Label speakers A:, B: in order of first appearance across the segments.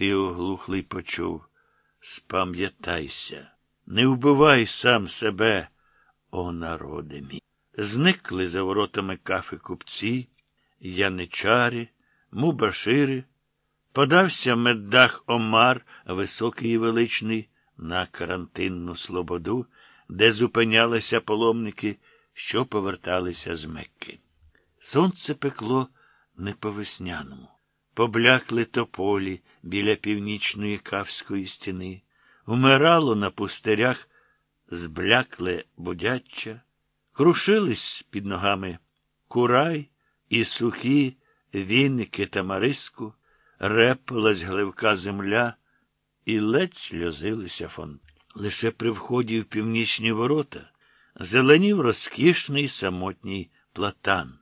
A: Ти оглухлий почув. Спам'ятайся, не вбивай сам себе, о народи мій. Зникли за воротами кафи купці, яничари, мубашири. Подався меддах Омар, високий і величний, на карантинну слободу, де зупинялися паломники, що поверталися з Мекки. Сонце пекло не по весняному. Поблякли тополі біля північної кавської стіни, умирало на пустирях зблякле будяччя, крушились під ногами курай і сухі віники та мариску, репилась гливка земля, і ледь сльозилися фон. Лише при вході в північні ворота зеленів розкішний самотній платан,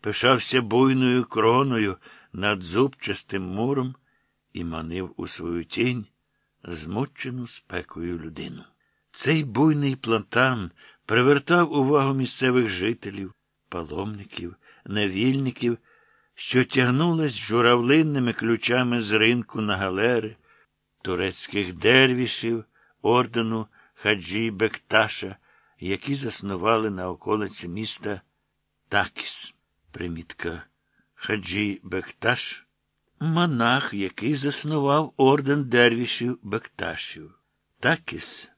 A: пишався буйною кроною над зубчастим муром і манив у свою тінь змучену спекою людину. Цей буйний платан привертав увагу місцевих жителів, паломників, невільників, що тягнулись журавлинними ключами з ринку на галери, турецьких дервішів, ордену Хаджі Бекташа, які заснували на околиці міста Такіс. Примітка Хаджі Бекташ, монах, який заснував орден дервішів Бекташів. Такіс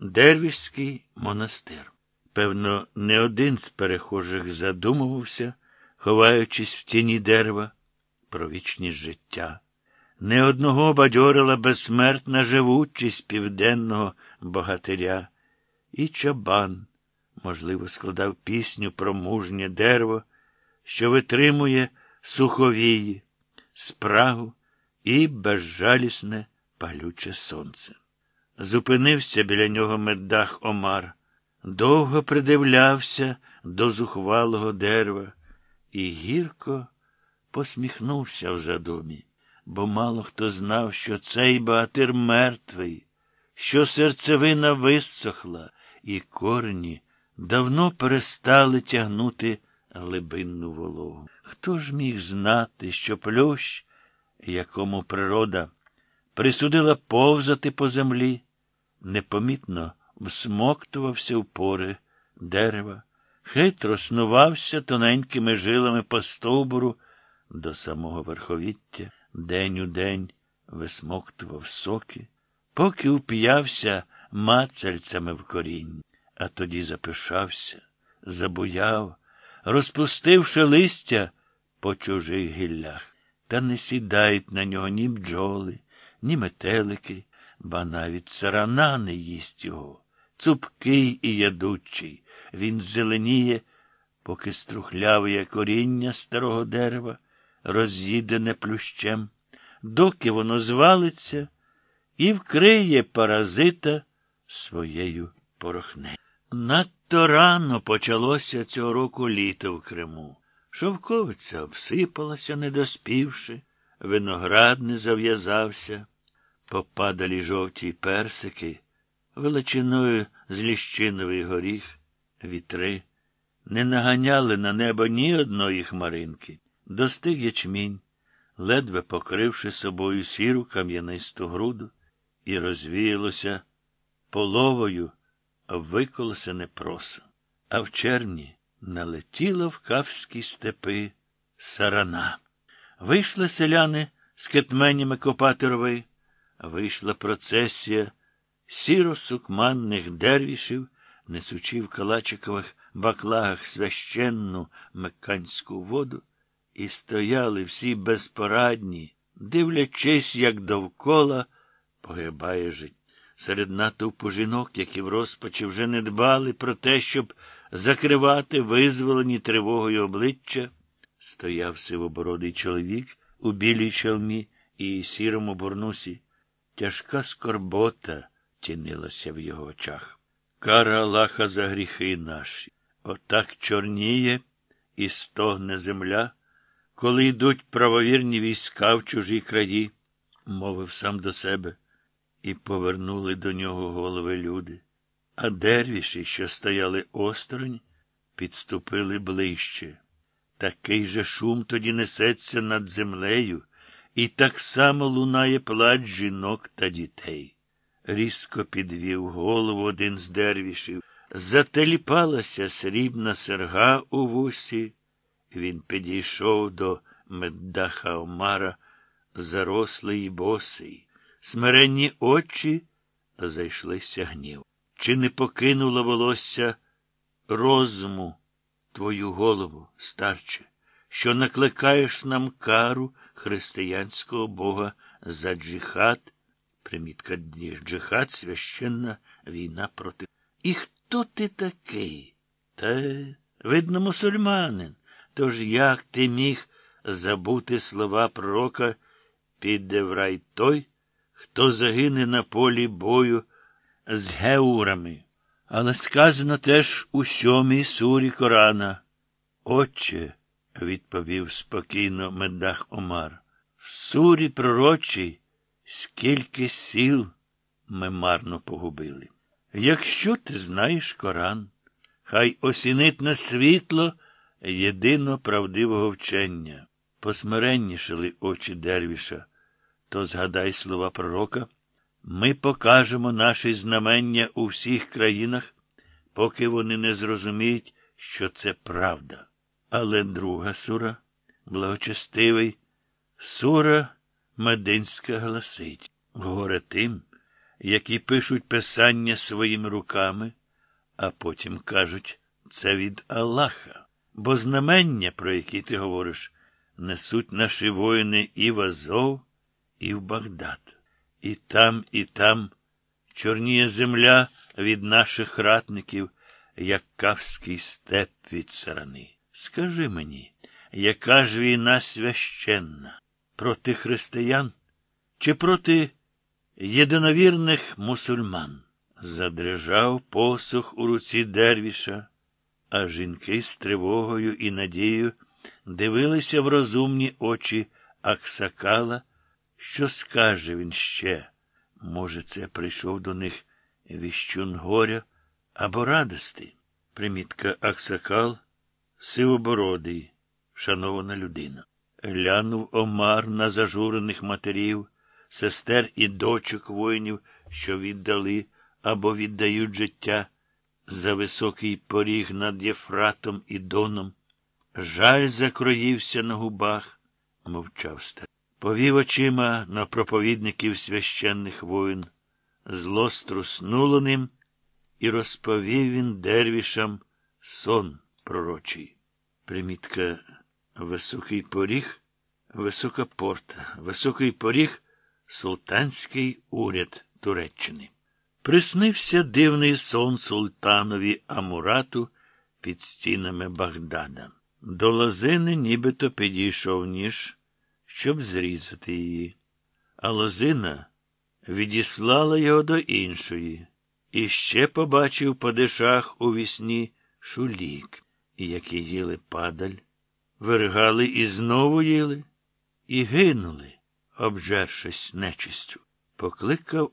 A: Дервішський монастир. Певно, не один з перехожих задумувався, ховаючись в тіні дерева, про вічність життя. Не одного бадьорила безсмертна живучість південного богатиря, і чабан, можливо, складав пісню про мужнє дерево, що витримує суховії, спрагу і безжалісне палюче сонце. Зупинився біля нього меддах Омар, довго придивлявся до зухвалого дерева і гірко посміхнувся в задумі, бо мало хто знав, що цей багатир мертвий, що серцевина висохла, і корені давно перестали тягнути глибинну вологу. Хто ж міг знати, що плющ, якому природа присудила повзати по землі, непомітно всмоктувався в пори дерева, хитро снувався тоненькими жилами по стовбуру до самого верховіття, день у день висмоктував соки, поки уп'явся мацальцями в корінь, а тоді запишався, забуяв, розпустивши листя по чужих гіллях. Та не сідають на нього ні бджоли, ні метелики, ба навіть сарана не їсть його. Цупкий і ядучий, він зеленіє, поки струхляве коріння старого дерева, роз'їдене плющем, доки воно звалиться і вкриє паразита своєю порохнею. Надто рано почалося цього року літо в Криму. Шовковиця обсипалася, не доспівши, виноград не зав'язався, попадалі жовті персики, величиною з ліщиновий горіх, вітри, не наганяли на небо ні одної хмаринки. Достиг ячмінь, ледве покривши собою сіру кам'янисту груду, і розвіялося половою виколосене просо. А в червні налетіла в кавські степи сарана. Вийшли селяни з кетменями копати рови, вийшла процесія сіро-сукманних дервішів, несучи в калачикових баклагах священну мекканську воду, і стояли всі безпорадні, дивлячись, як довкола погибає життя. Серед натовпу жінок, які в розпачі вже не дбали про те, щоб закривати визволені тривогою обличчя, стояв сивобородий чоловік у білій чалмі і сірому бурнусі. Тяжка скорбота тінилася в його очах. Кара Аллаха за гріхи наші. Отак чорніє і стогне земля, коли йдуть правовірні війська в чужі краї, мовив сам до себе, і повернули до нього голови люди. А дервіші, що стояли осторонь, підступили ближче. Такий же шум тоді несеться над землею і так само лунає плач жінок та дітей. Різко підвів голову один з дервішів, зателіпалася срібна серга у вусі. Він підійшов до меддаха Омара, зарослий і босий, смиренні очі зайшлися гнів. Чи не покинуло волосся розуму твою голову, старче, що накликаєш нам кару християнського Бога за джихад? Примітка джихад священна війна проти. І хто ти такий? Та, видно, мусульманин. Тож як ти міг забути слова пророка піде в рай той, хто загине на полі бою з геурами? Але сказано теж у сьомій сурі Корана. Отче, відповів спокійно медах Омар, в сурі пророчій скільки сіл ми марно погубили. Якщо ти знаєш Коран, хай осінить на світло єдино правдивого вчення. Посмиреннішили очі Дервіша, то згадай слова пророка. Ми покажемо наші знамення у всіх країнах, поки вони не зрозуміють, що це правда. Але друга сура, благочестивий, сура Мединська гласить, горе тим, які пишуть писання своїми руками, а потім кажуть, це від Аллаха. Бо знамення, про які ти говориш, несуть наші воїни і в Азов, і в Багдад. І там, і там чорніє земля від наших ратників, як кавський степ від сарани. Скажи мені, яка ж війна священна? Проти християн чи проти єдиновірних мусульман? Задрижав посух у руці дервіша, а жінки з тривогою і надією дивилися в розумні очі Аксакала. Що скаже він ще? Може, це прийшов до них віщун горя або радости? Примітка Аксакал, сивобородий, шанована людина. Глянув Омар на зажурених матерів, сестер і дочок воїнів, що віддали або віддають життя за високий поріг над Єфратом і Доном. Жаль закроївся на губах, мовчав стар. Повів очима на проповідників священних воїн. Зло струснуло ним, і розповів він дервішам сон пророчий. Примітка високий поріг, висока порта, високий поріг султанський уряд Туреччини. Приснився дивний сон султанові Амурату під стінами Багдада. До лозини нібито підійшов ніж, щоб зрізати її. А лозина відіслала його до іншої. І ще побачив по дишах у вісні шулік, які їли падаль, виригали і знову їли, і гинули, обжершись нечистю. Покликав